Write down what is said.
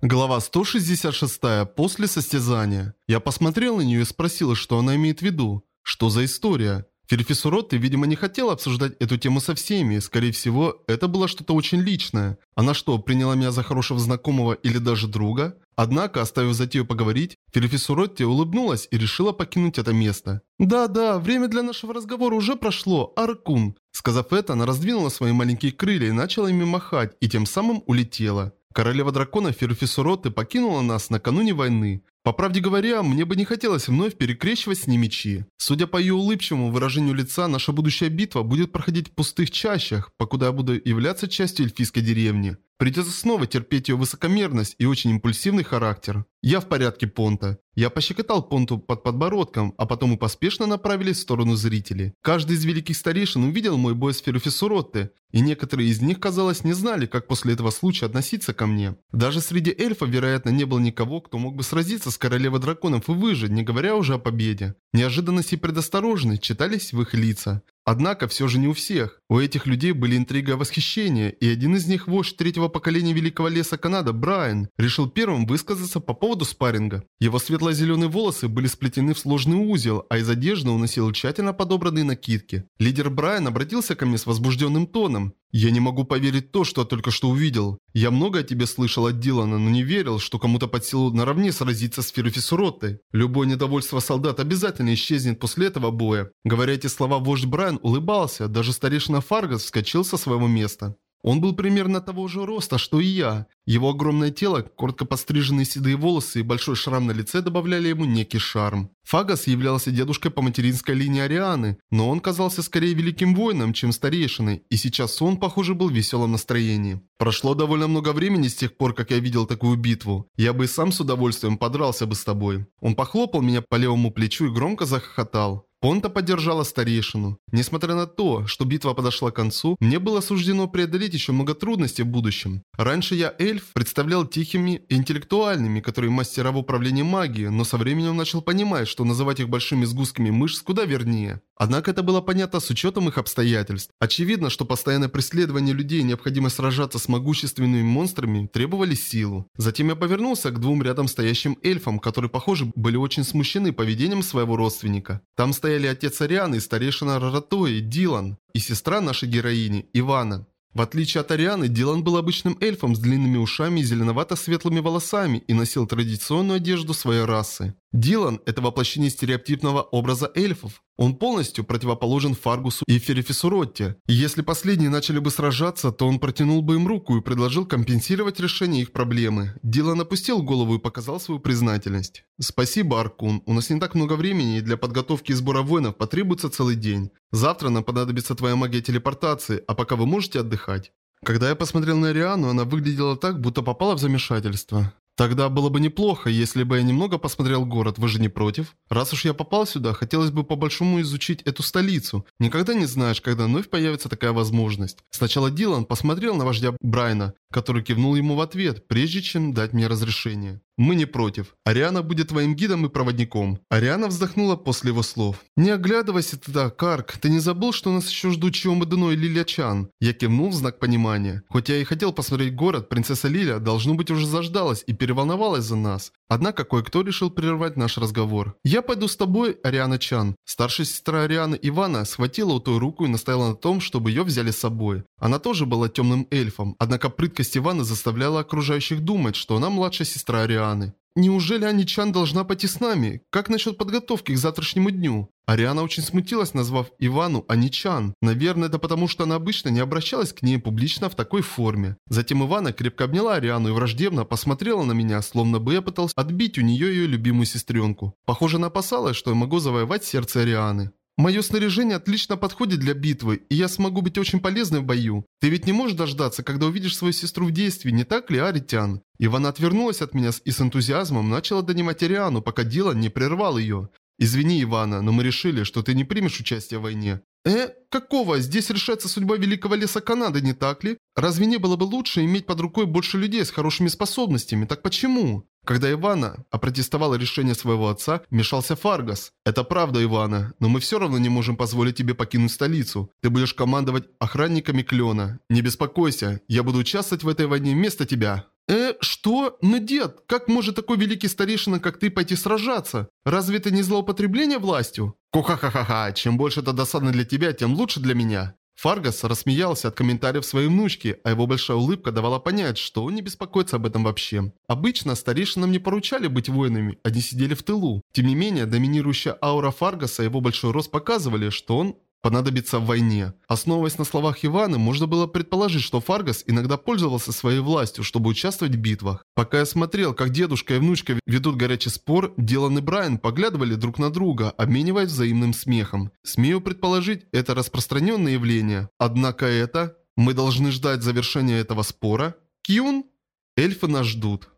Глава 166. После состязания. Я посмотрел на нее и спросил, что она имеет в виду. Что за история? Ферфисуротте, видимо, не хотела обсуждать эту тему со всеми. Скорее всего, это было что-то очень личное. Она что, приняла меня за хорошего знакомого или даже друга? Однако, оставив затею поговорить, Ферфисуротте улыбнулась и решила покинуть это место. «Да-да, время для нашего разговора уже прошло, Аркун». Сказав это, она раздвинула свои маленькие крылья и начала ими махать, и тем самым улетела. Королева дракона Ферфисуроты покинула нас накануне войны. По правде говоря, мне бы не хотелось вновь перекрещивать с ней мечи. Судя по ее улыбчивому выражению лица, наша будущая битва будет проходить в пустых чащах, покуда я буду являться частью эльфийской деревни. Придется снова терпеть ее высокомерность и очень импульсивный характер. Я в порядке, Понта. Я пощекотал Понту под подбородком, а потом мы поспешно направились в сторону зрителей. Каждый из великих старейшин увидел мой бой с Феруфисуротте, и некоторые из них, казалось, не знали, как после этого случая относиться ко мне. Даже среди эльфов, вероятно, не было никого, кто мог бы сразиться с королевой драконов и выжить, не говоря уже о победе. Неожиданность и предосторожность читались в их лица. Однако все же не у всех. У этих людей были интрига и восхищение, и один из них, вождь третьего поколения Великого Леса Канада, Брайан, решил первым высказаться по поводу спарринга. Его светло-зеленые волосы были сплетены в сложный узел, а из одежды он носил тщательно подобранные накидки. Лидер Брайан обратился ко мне с возбужденным тоном. «Я не могу поверить то, что только что увидел. Я много о тебе слышал от Дилана, но не верил, что кому-то под силу наравне сразиться с Ферфисуроттой. Любое недовольство солдат обязательно исчезнет после этого боя». Говоря эти слова, вождь Брайан улыбался, даже старейшина Фаргас вскочил со своего места. Он был примерно того же роста, что и я. Его огромное тело, коротко постриженные седые волосы и большой шрам на лице добавляли ему некий шарм. Фагас являлся дедушкой по материнской линии Арианы, но он казался скорее великим воином, чем старейшиной, и сейчас он, похоже, был в веселом настроении. Прошло довольно много времени с тех пор, как я видел такую битву. Я бы и сам с удовольствием подрался бы с тобой. Он похлопал меня по левому плечу и громко захохотал. Понта поддержала старейшину. Несмотря на то, что битва подошла к концу, мне было суждено преодолеть еще много трудностей в будущем. Раньше я эльф представлял тихими интеллектуальными, которые мастера в управлении магией, но со временем начал понимать, что называть их большими сгустками мышц куда вернее. Однако это было понятно с учетом их обстоятельств. Очевидно, что постоянное преследование людей и необходимость сражаться с могущественными монстрами требовали силу. Затем я повернулся к двум рядом стоящим эльфам, которые, похоже, были очень смущены поведением своего родственника. Там стояли отец Арианы и старейшина Раратои, Дилан, и сестра нашей героини, Ивана. В отличие от Арианы, Дилан был обычным эльфом с длинными ушами и зеленовато-светлыми волосами и носил традиционную одежду своей расы. Дилан – это воплощение стереотипного образа эльфов. Он полностью противоположен Фаргусу и Ферифисуротте. И если последние начали бы сражаться, то он протянул бы им руку и предложил компенсировать решение их проблемы. Дилан опустил голову и показал свою признательность. «Спасибо, Аркун. У нас не так много времени, и для подготовки и сбора воинов потребуется целый день. Завтра нам понадобится твоя магия телепортации, а пока вы можете отдыхать». Когда я посмотрел на Риану, она выглядела так, будто попала в замешательство. Тогда было бы неплохо, если бы я немного посмотрел город, вы же не против? Раз уж я попал сюда, хотелось бы по-большому изучить эту столицу. Никогда не знаешь, когда вновь появится такая возможность. Сначала Дилан посмотрел на вождя Брайна, который кивнул ему в ответ, прежде чем дать мне разрешение. Мы не против. Ариана будет твоим гидом и проводником. Ариана вздохнула после его слов. Не оглядывайся туда, Карк. Ты не забыл, что нас еще ждут Чиома Дуно и Лилия Чан? Я кивнул в знак понимания. Хоть я и хотел посмотреть город, принцесса Лиля, должно быть, уже заждалась и переволновалась за нас. Однако кое-кто решил прервать наш разговор. «Я пойду с тобой, Ариана Чан». Старшая сестра Арианы Ивана схватила у той руку и настояла на том, чтобы ее взяли с собой. Она тоже была темным эльфом, однако прыткость Иваны заставляла окружающих думать, что она младшая сестра Арианы. Неужели Аничан должна пойти с нами? Как насчет подготовки к завтрашнему дню? Ариана очень смутилась, назвав Ивану Аничан. Наверное, это потому, что она обычно не обращалась к ней публично в такой форме. Затем Ивана крепко обняла Ариану и враждебно посмотрела на меня, словно бы я пытался отбить у нее ее любимую сестренку. Похоже, она опасалась, что я могу завоевать сердце Арианы. Мое снаряжение отлично подходит для битвы, и я смогу быть очень полезной в бою. Ты ведь не можешь дождаться, когда увидишь свою сестру в действии, не так ли, Аритян? Ивана отвернулась от меня и с энтузиазмом начала донимать Ариану, пока Дилан не прервал ее. «Извини, Ивана, но мы решили, что ты не примешь участие в войне». «Э? Какого? Здесь решается судьба Великого Леса Канады, не так ли? Разве не было бы лучше иметь под рукой больше людей с хорошими способностями? Так почему?» Когда Ивана опротестовала решение своего отца, вмешался Фаргас. «Это правда, Ивана, но мы все равно не можем позволить тебе покинуть столицу. Ты будешь командовать охранниками Клена. Не беспокойся, я буду участвовать в этой войне вместо тебя». «Э, что? Но дед, как может такой великий старейшина, как ты, пойти сражаться? Разве это не злоупотребление властью?» «Ку-ха-ха-ха-ха, чем больше это досадно для тебя, тем лучше для меня». Фаргас рассмеялся от комментариев своей внучки, а его большая улыбка давала понять, что он не беспокоится об этом вообще. Обычно старейшинам не поручали быть воинами, они сидели в тылу. Тем не менее, доминирующая аура Фаргаса и его большой рост показывали, что он понадобится в войне. Основываясь на словах Ивана, можно было предположить, что Фаргас иногда пользовался своей властью, чтобы участвовать в битвах. Пока я смотрел, как дедушка и внучка ведут горячий спор, Дилан и Брайан поглядывали друг на друга, обмениваясь взаимным смехом. Смею предположить, это распространенное явление. Однако это... Мы должны ждать завершения этого спора? Кьюн? Эльфы нас ждут.